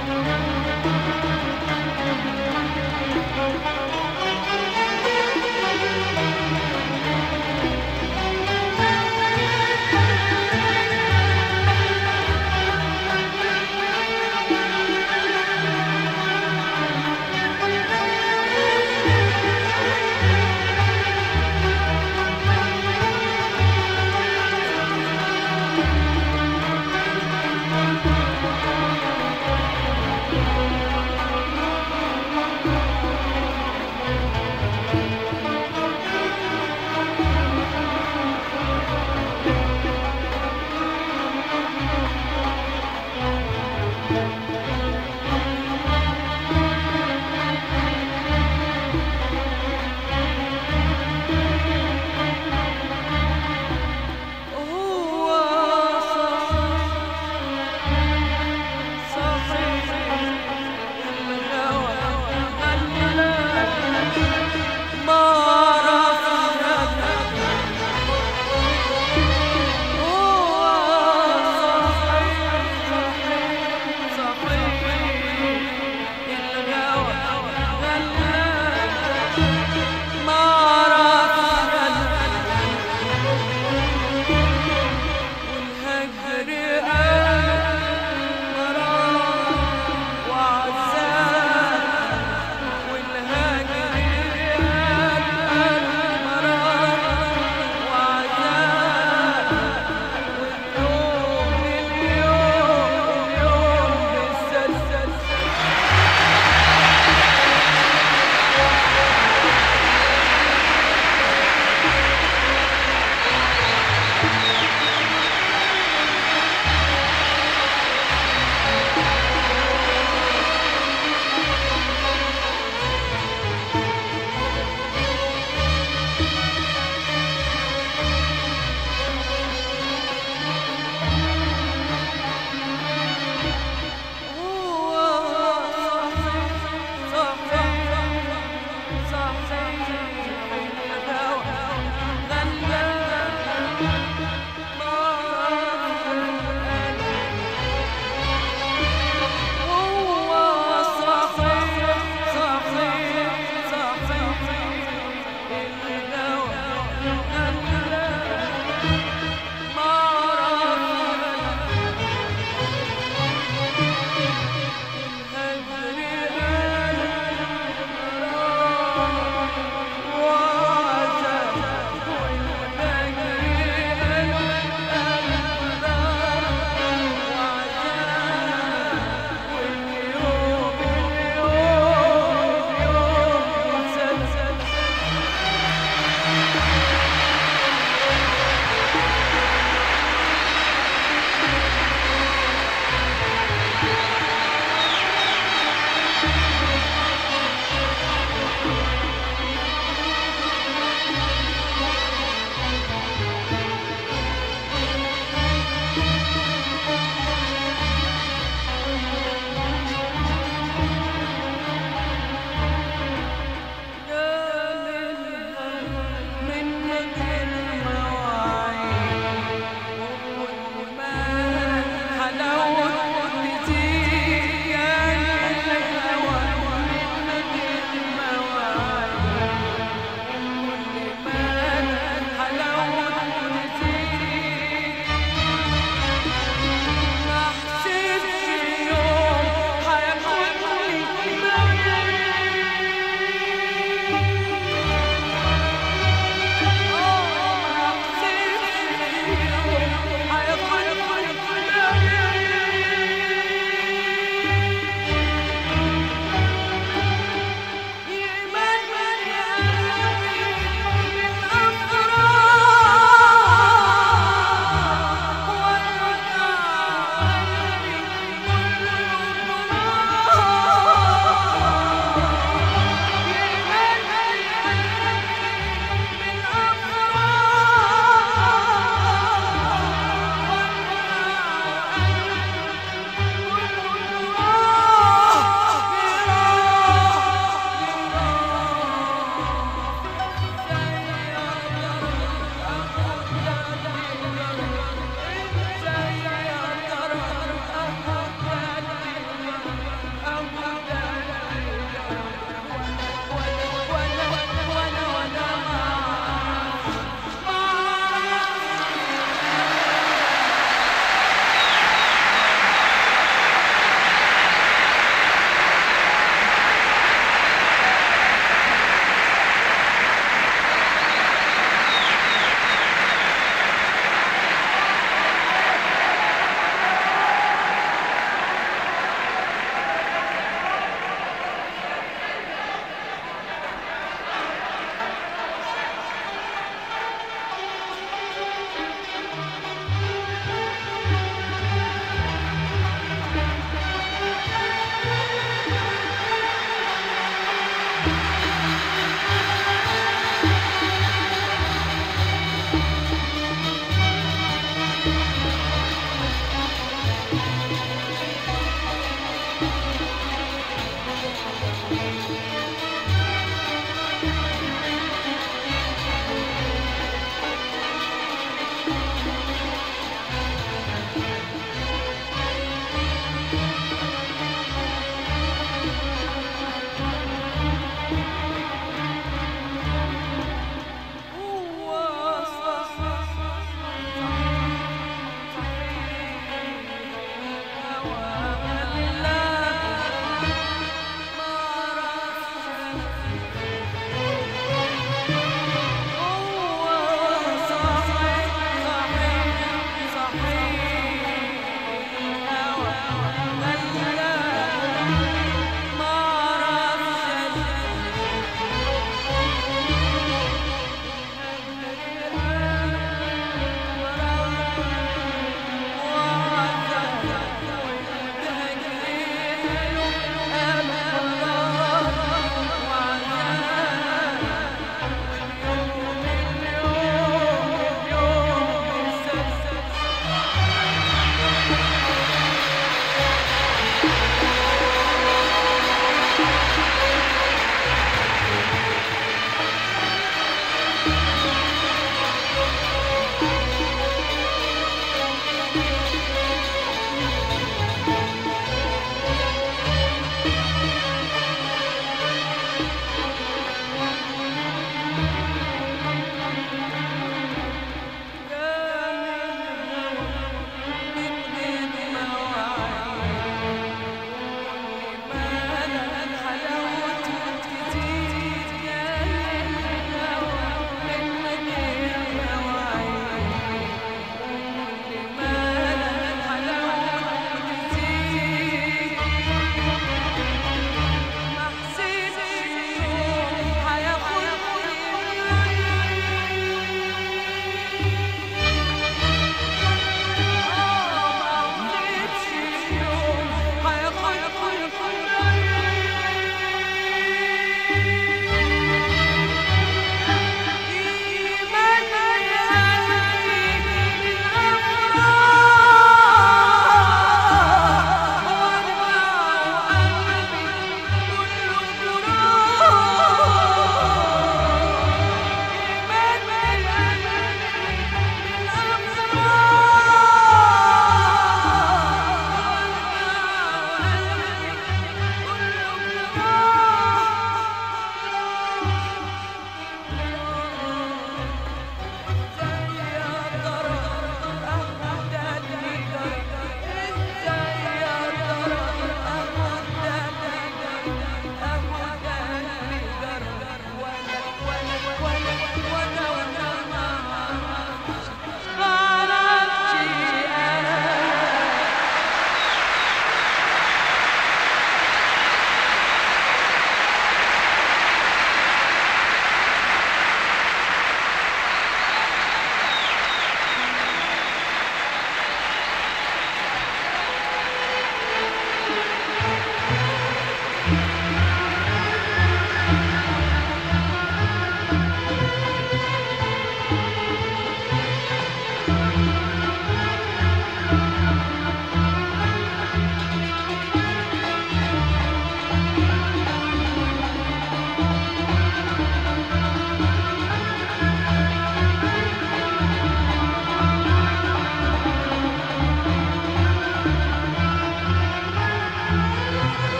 Bye.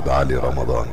محمد علي رمضان.